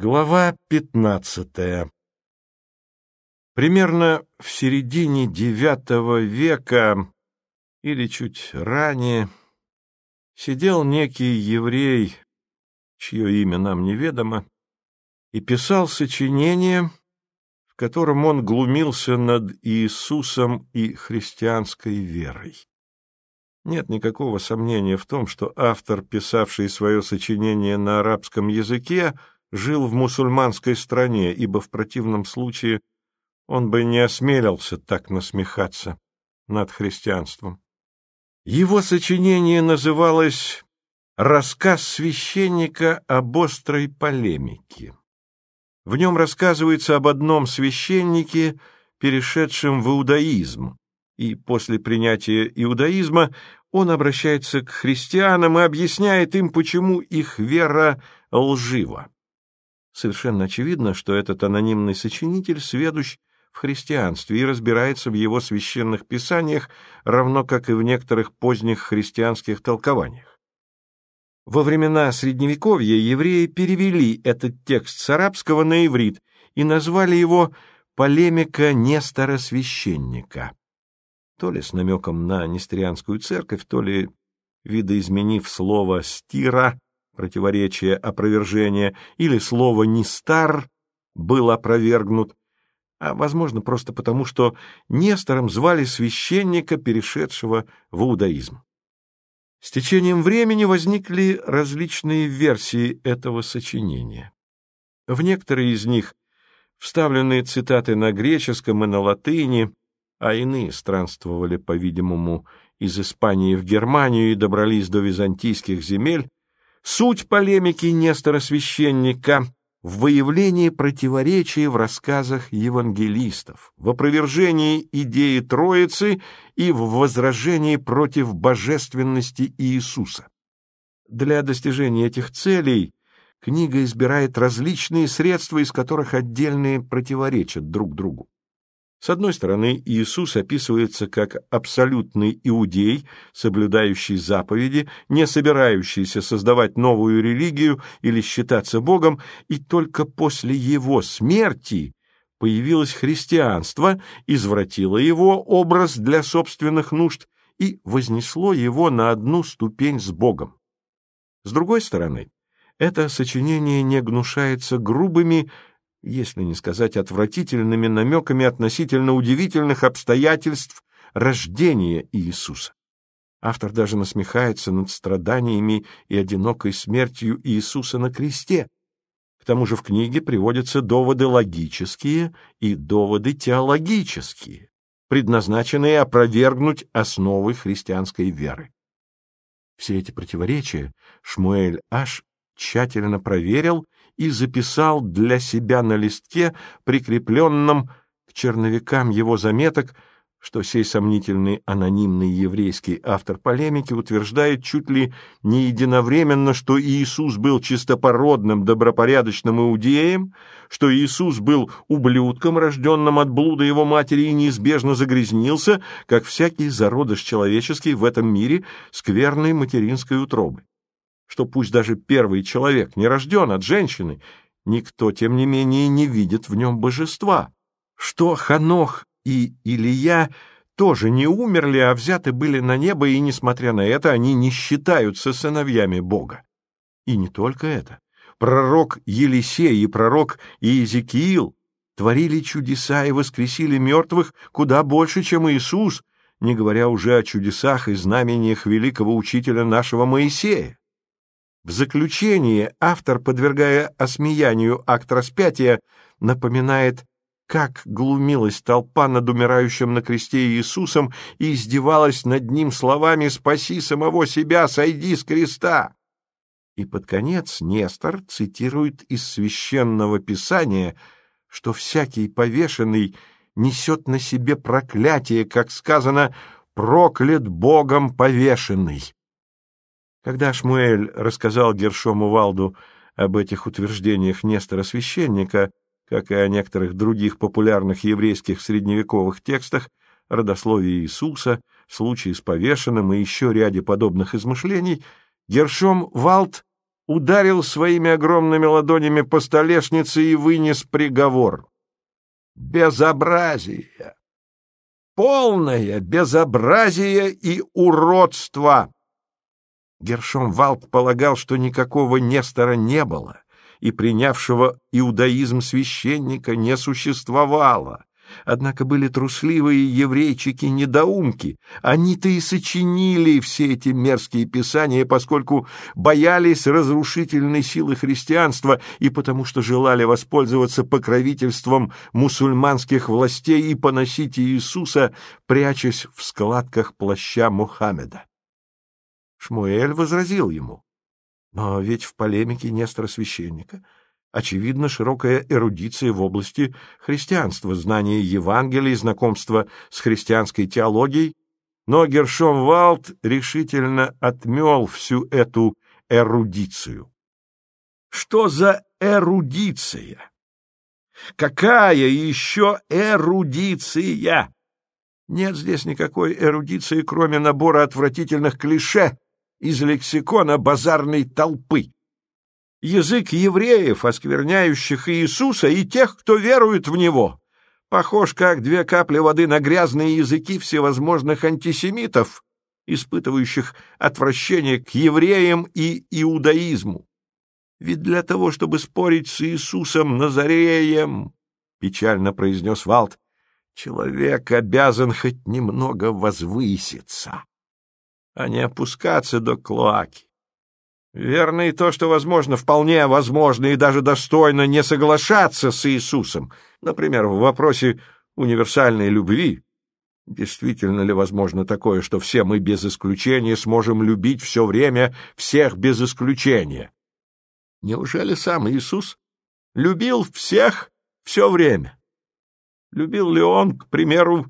Глава пятнадцатая Примерно в середине девятого века или чуть ранее сидел некий еврей, чье имя нам неведомо, и писал сочинение, в котором он глумился над Иисусом и христианской верой. Нет никакого сомнения в том, что автор, писавший свое сочинение на арабском языке, жил в мусульманской стране, ибо в противном случае он бы не осмелился так насмехаться над христианством. Его сочинение называлось «Рассказ священника об острой полемике». В нем рассказывается об одном священнике, перешедшем в иудаизм, и после принятия иудаизма он обращается к христианам и объясняет им, почему их вера лжива. Совершенно очевидно, что этот анонимный сочинитель сведущ в христианстве и разбирается в его священных писаниях, равно как и в некоторых поздних христианских толкованиях. Во времена Средневековья евреи перевели этот текст с арабского на иврит и назвали его «полемика Нестора священника», то ли с намеком на Нестерианскую церковь, то ли видоизменив слово «стира», противоречие, опровержение, или слово «нестар» был опровергнут, а, возможно, просто потому, что Нестором звали священника, перешедшего в иудаизм. С течением времени возникли различные версии этого сочинения. В некоторые из них вставлены цитаты на греческом и на латыни, а иные странствовали, по-видимому, из Испании в Германию и добрались до византийских земель, суть полемики Нестора Священника в выявлении противоречий в рассказах евангелистов, в опровержении идеи Троицы и в возражении против божественности Иисуса. Для достижения этих целей книга избирает различные средства, из которых отдельные противоречат друг другу. С одной стороны, Иисус описывается как абсолютный иудей, соблюдающий заповеди, не собирающийся создавать новую религию или считаться Богом, и только после его смерти появилось христианство, извратило его образ для собственных нужд и вознесло его на одну ступень с Богом. С другой стороны, это сочинение не гнушается грубыми, если не сказать отвратительными намеками относительно удивительных обстоятельств рождения Иисуса. Автор даже насмехается над страданиями и одинокой смертью Иисуса на кресте. К тому же в книге приводятся доводы логические и доводы теологические, предназначенные опровергнуть основы христианской веры. Все эти противоречия Шмуэль Аш тщательно проверил и записал для себя на листке, прикрепленном к черновикам его заметок, что сей сомнительный анонимный еврейский автор полемики утверждает чуть ли не единовременно, что Иисус был чистопородным, добропорядочным иудеем, что Иисус был ублюдком, рожденным от блуда его матери и неизбежно загрязнился, как всякий зародыш человеческий в этом мире скверной материнской утробы что пусть даже первый человек не рожден от женщины, никто, тем не менее, не видит в нем божества, что Ханох и Илия тоже не умерли, а взяты были на небо, и, несмотря на это, они не считаются сыновьями Бога. И не только это. Пророк Елисей и пророк Иезекиил творили чудеса и воскресили мертвых куда больше, чем Иисус, не говоря уже о чудесах и знамениях великого учителя нашего Моисея. В заключение автор, подвергая осмеянию акт распятия, напоминает, как глумилась толпа над умирающим на кресте Иисусом и издевалась над ним словами «Спаси самого себя, сойди с креста!» И под конец Нестор цитирует из священного писания, что всякий повешенный несет на себе проклятие, как сказано «проклят Богом повешенный». Когда Шмуэль рассказал Гершому Валду об этих утверждениях Нестора Священника, как и о некоторых других популярных еврейских средневековых текстах, родословии Иисуса, случае с повешенным и еще ряде подобных измышлений, Гершом Валд ударил своими огромными ладонями по столешнице и вынес приговор. Безобразие! Полное безобразие и уродство! Гершом Валт полагал, что никакого Нестора не было, и принявшего иудаизм священника не существовало. Однако были трусливые еврейчики-недоумки. Они-то и сочинили все эти мерзкие писания, поскольку боялись разрушительной силы христианства и потому что желали воспользоваться покровительством мусульманских властей и поносить Иисуса, прячась в складках плаща Мухаммеда. Шмуэль возразил ему. Но ведь в полемике Нестора священника очевидна широкая эрудиция в области христианства, знание Евангелия и знакомство с христианской теологией, но Гершом Валт решительно отмел всю эту эрудицию. Что за эрудиция? Какая еще эрудиция? Нет здесь никакой эрудиции, кроме набора отвратительных клише, из лексикона базарной толпы. Язык евреев, оскверняющих Иисуса, и тех, кто верует в Него, похож как две капли воды на грязные языки всевозможных антисемитов, испытывающих отвращение к евреям и иудаизму. Ведь для того, чтобы спорить с Иисусом Назареем, — печально произнес Валт, — человек обязан хоть немного возвыситься а не опускаться до клоаки. Верно и то, что возможно, вполне возможно и даже достойно не соглашаться с Иисусом, например, в вопросе универсальной любви. Действительно ли возможно такое, что все мы без исключения сможем любить все время всех без исключения? Неужели сам Иисус любил всех все время? Любил ли он, к примеру,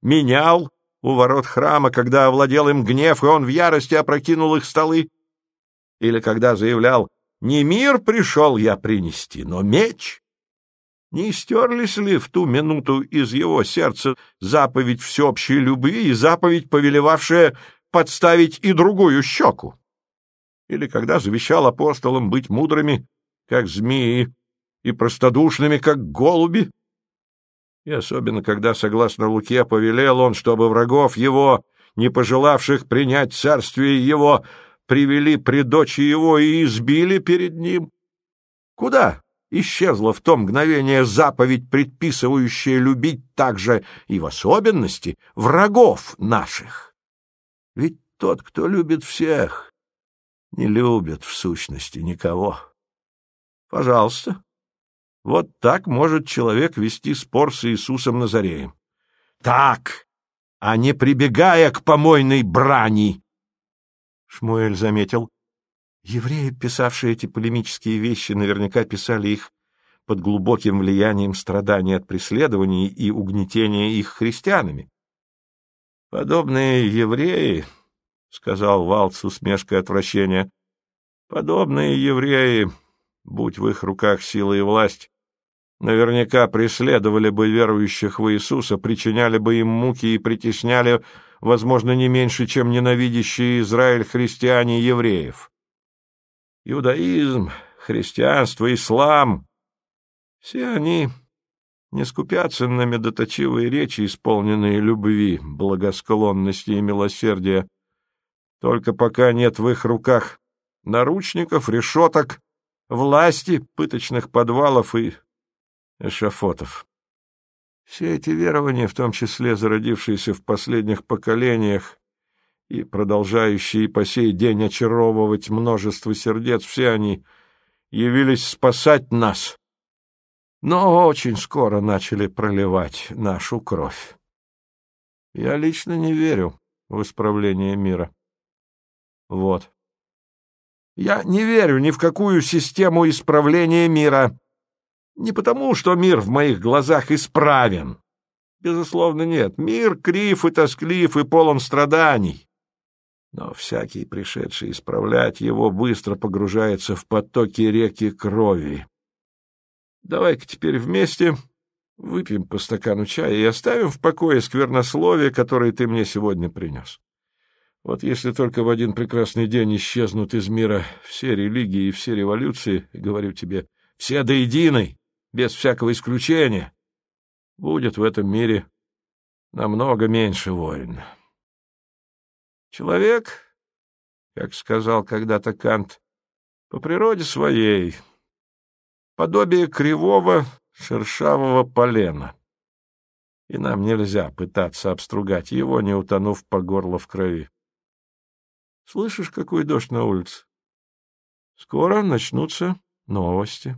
менял у ворот храма, когда овладел им гнев, и он в ярости опрокинул их столы? Или когда заявлял «Не мир пришел я принести, но меч»? Не стерлись ли в ту минуту из его сердца заповедь всеобщей любви и заповедь, повелевавшая подставить и другую щеку? Или когда завещал апостолам быть мудрыми, как змеи, и простодушными, как голуби? И особенно, когда, согласно Луке, повелел он, чтобы врагов его, не пожелавших принять царствие его, привели при дочи его и избили перед ним. Куда исчезла в то мгновение заповедь, предписывающая любить также и в особенности врагов наших? Ведь тот, кто любит всех, не любит в сущности никого. Пожалуйста, вот так может человек вести спор с Иисусом Назареем. Так, а не прибегая к помойной брани. Шмуэль заметил. Евреи, писавшие эти полемические вещи, наверняка писали их под глубоким влиянием страданий от преследований и угнетения их христианами. «Подобные евреи, — сказал Валт с усмешкой отвращения, — подобные евреи, будь в их руках сила и власть, наверняка преследовали бы верующих в Иисуса, причиняли бы им муки и притесняли, возможно, не меньше, чем ненавидящие Израиль христиане евреев. Иудаизм, христианство, ислам — все они не скупятся на медоточивые речи, исполненные любви, благосклонности и милосердия, только пока нет в их руках наручников, решеток, власти, пыточных подвалов и эшафотов. Все эти верования, в том числе зародившиеся в последних поколениях и продолжающие по сей день очаровывать множество сердец, все они явились спасать нас, но очень скоро начали проливать нашу кровь. Я лично не верю в исправление мира. Вот. Я не верю ни в какую систему исправления мира. Не потому, что мир в моих глазах исправен. Безусловно, нет. Мир крив и тосклив и полон страданий. Но всякий, пришедший исправлять его, быстро погружается в потоки реки крови. Давай-ка теперь вместе выпьем по стакану чая и оставим в покое сквернословие, которое ты мне сегодня принес. Вот если только в один прекрасный день исчезнут из мира все религии и все революции, говорю тебе, все до единой, без всякого исключения, будет в этом мире намного меньше войн. Человек, как сказал когда-то Кант, по природе своей, подобие кривого шершавого полена. И нам нельзя пытаться обстругать его, не утонув по горло в крови. Слышишь, какой дождь на улице? Скоро начнутся новости.